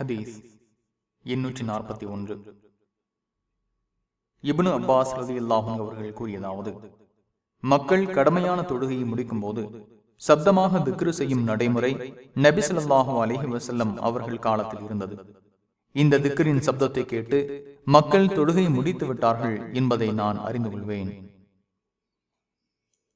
ஹதீஸ் எண்ணூற்றி நாற்பத்தி ஒன்று. இபுனு அப்பாஸ் ரதி அல்லாஹும் அவர்கள் கூறியதாவது மக்கள் கடமையான தொழுகையை முடிக்கும் போது சப்தமாக திக்ரு செய்யும் நடைமுறை நபிசல்லாஹு அலிஹி வசல்லம் அவர்கள் காலத்தில் இருந்தது. இந்த திக்கரின் சப்தத்தை கேட்டு மக்கள் தொழுகை முடித்து விட்டார்கள் என்பதை நான் அறிந்து கொள்வேன்.